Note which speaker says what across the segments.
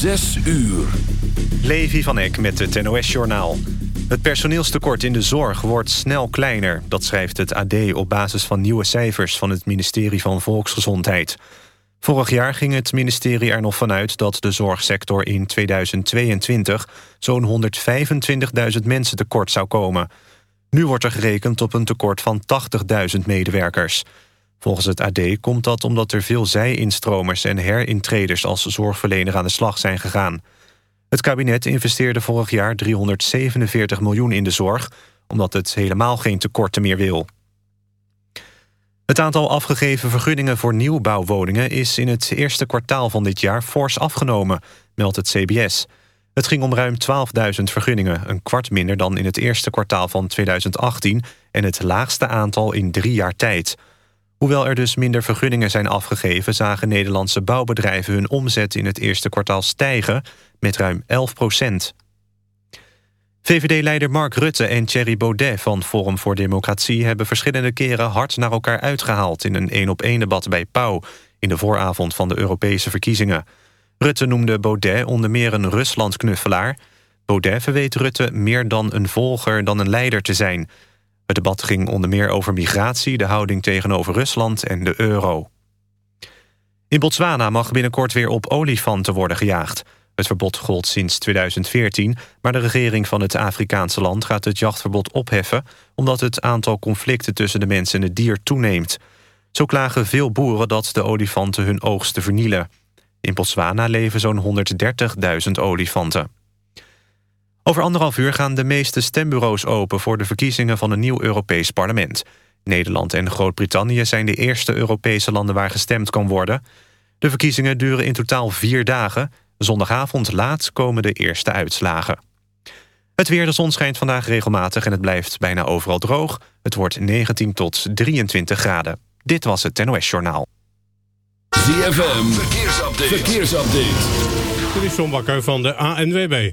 Speaker 1: Zes uur.
Speaker 2: Levi van Eck met het NOS-journaal. Het personeelstekort in de zorg wordt snel kleiner. Dat schrijft het AD op basis van nieuwe cijfers... van het ministerie van Volksgezondheid. Vorig jaar ging het ministerie er nog vanuit... dat de zorgsector in 2022 zo'n 125.000 mensen tekort zou komen. Nu wordt er gerekend op een tekort van 80.000 medewerkers... Volgens het AD komt dat omdat er veel zij-instromers en herintreders als zorgverlener aan de slag zijn gegaan. Het kabinet investeerde vorig jaar 347 miljoen in de zorg, omdat het helemaal geen tekorten meer wil. Het aantal afgegeven vergunningen voor nieuwbouwwoningen is in het eerste kwartaal van dit jaar fors afgenomen, meldt het CBS. Het ging om ruim 12.000 vergunningen, een kwart minder dan in het eerste kwartaal van 2018 en het laagste aantal in drie jaar tijd. Hoewel er dus minder vergunningen zijn afgegeven... zagen Nederlandse bouwbedrijven hun omzet in het eerste kwartaal stijgen... met ruim 11 procent. VVD-leider Mark Rutte en Thierry Baudet van Forum voor Democratie... hebben verschillende keren hard naar elkaar uitgehaald... in een één-op-één debat bij Pauw... in de vooravond van de Europese verkiezingen. Rutte noemde Baudet onder meer een Ruslandknuffelaar. Baudet verweet Rutte meer dan een volger dan een leider te zijn... Het debat ging onder meer over migratie, de houding tegenover Rusland en de euro. In Botswana mag binnenkort weer op olifanten worden gejaagd. Het verbod gold sinds 2014, maar de regering van het Afrikaanse land gaat het jachtverbod opheffen omdat het aantal conflicten tussen de mens en het dier toeneemt. Zo klagen veel boeren dat de olifanten hun oogsten vernielen. In Botswana leven zo'n 130.000 olifanten. Over anderhalf uur gaan de meeste stembureaus open... voor de verkiezingen van een nieuw Europees parlement. Nederland en Groot-Brittannië zijn de eerste Europese landen... waar gestemd kan worden. De verkiezingen duren in totaal vier dagen. Zondagavond laat komen de eerste uitslagen. Het weer, de zon schijnt vandaag regelmatig... en het blijft bijna overal droog. Het wordt 19 tot 23 graden. Dit was het NOS Journaal.
Speaker 1: ZFM, verkeersupdate. verkeersupdate.
Speaker 3: Dit is John Bakker van de ANWB.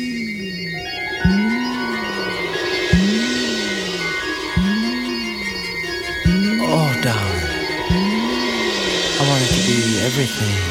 Speaker 4: Everything.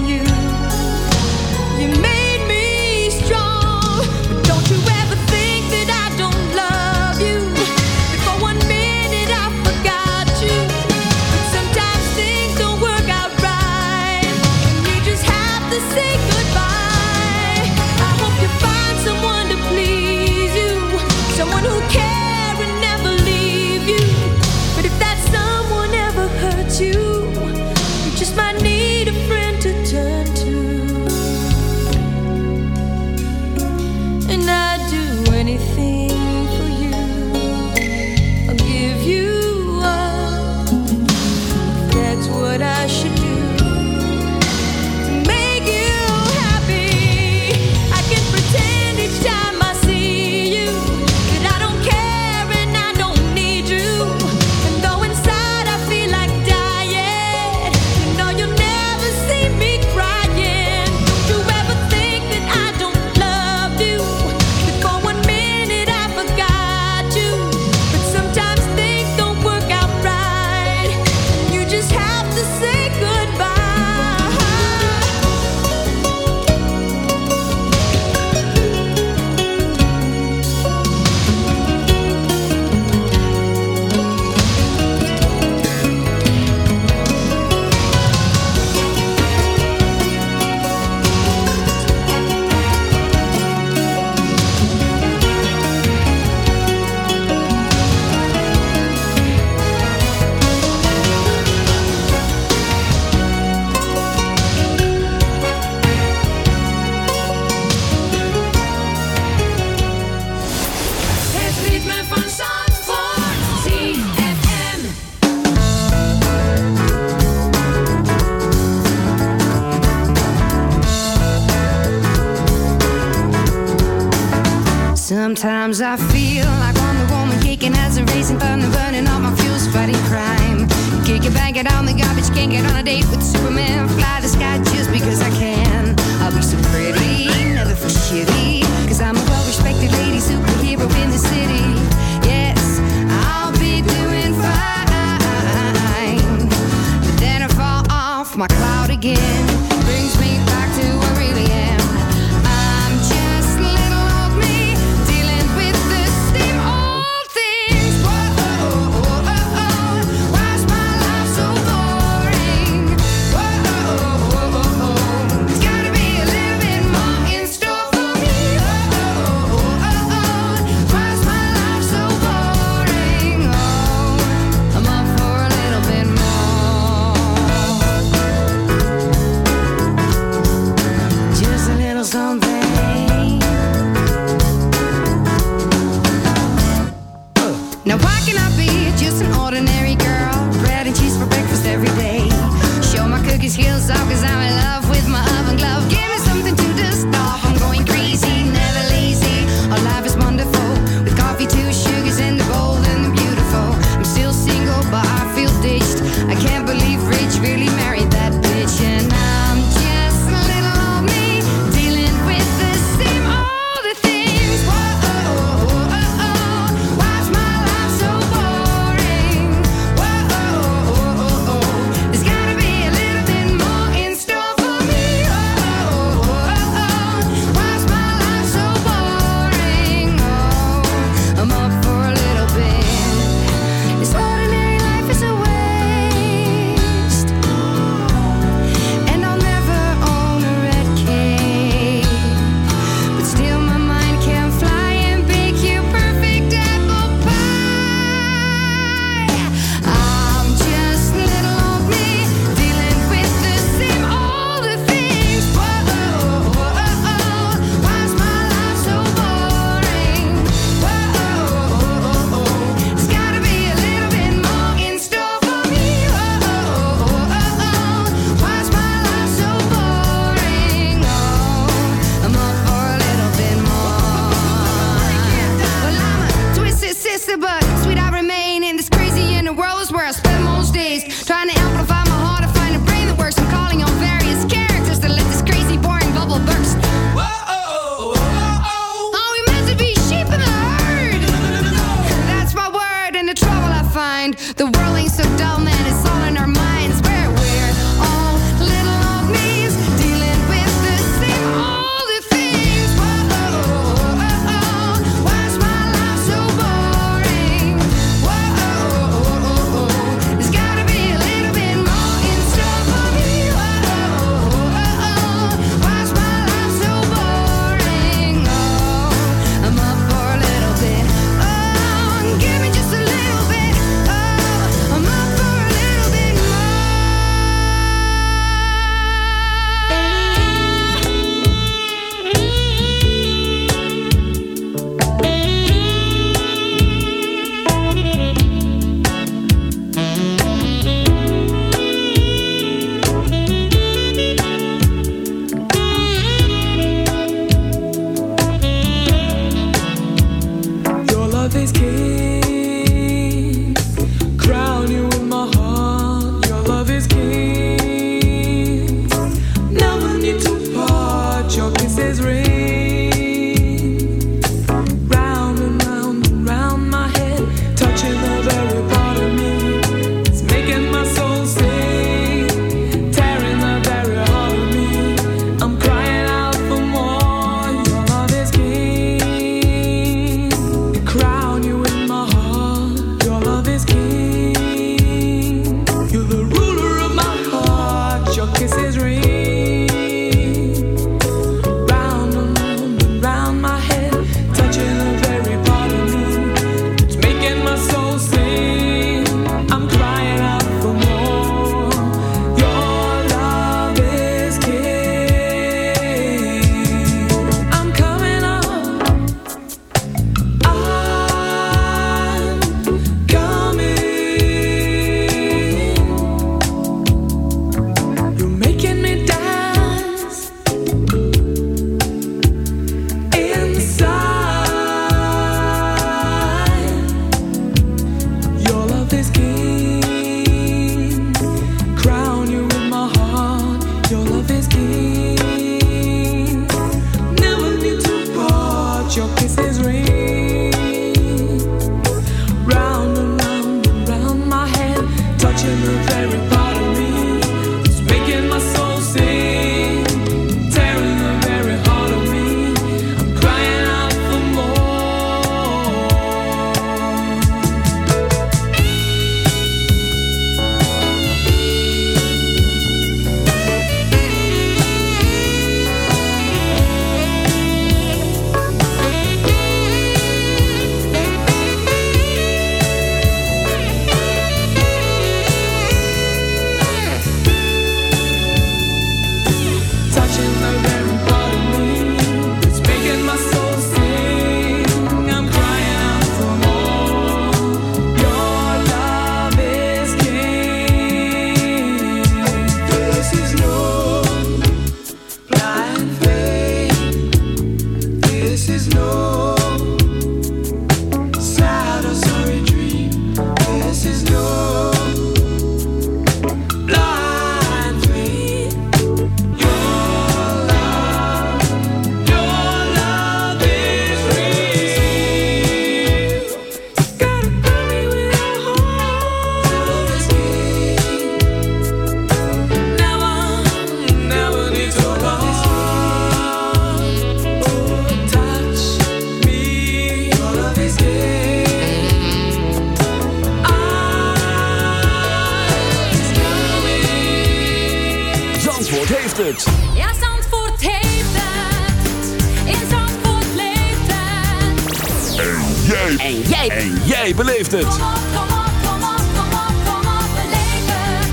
Speaker 5: Zandvoort heeft het.
Speaker 6: Ja, Zandvoort heeft het. In Zandvoort leeft het.
Speaker 7: En jij. En jij. En jij beleeft het.
Speaker 6: Kom op, kom op, kom op, kom op,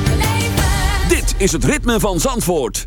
Speaker 6: kom
Speaker 7: Dit is het ritme van Zandvoort.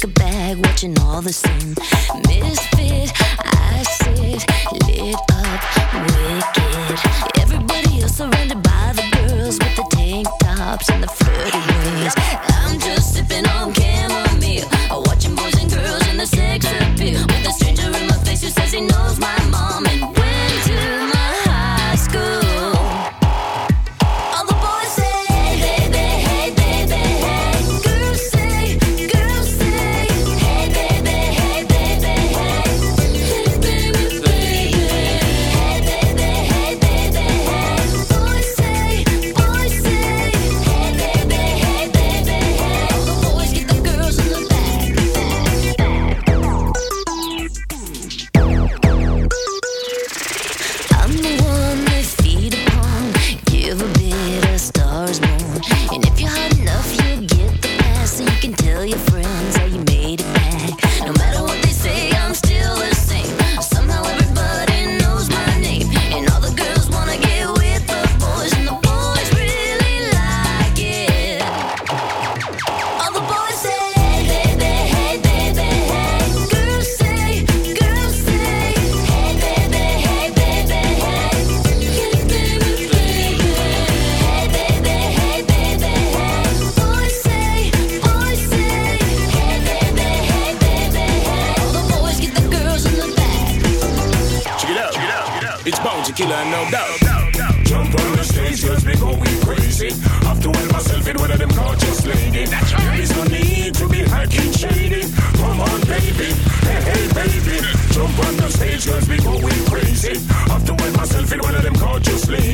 Speaker 8: kick it back, watching all the same. Misfit, I sit lit up, wicked. Everybody else surrounded by the girls with the tank tops and the flirty ways. I'm just sipping on.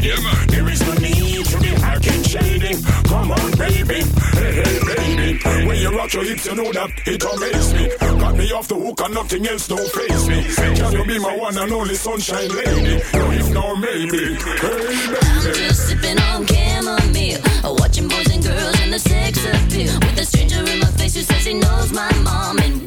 Speaker 9: Yeah, man. There is no need to be hacking, shading. Come on, baby. Hey, hey, baby. When you rock your hips, you know that it amazes me. Got me off the hook and nothing else don't face me. Can you be my one and only sunshine lady? No, if no, maybe. Hey, baby.
Speaker 8: I'm just sipping on chamomile. Uh, watching boys and girls in the sex appeal. With a stranger in my face who says he knows my mom and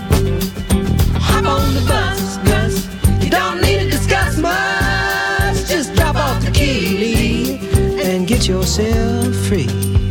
Speaker 5: On the bus. You don't need to discuss much. Just drop off the key, and get yourself free.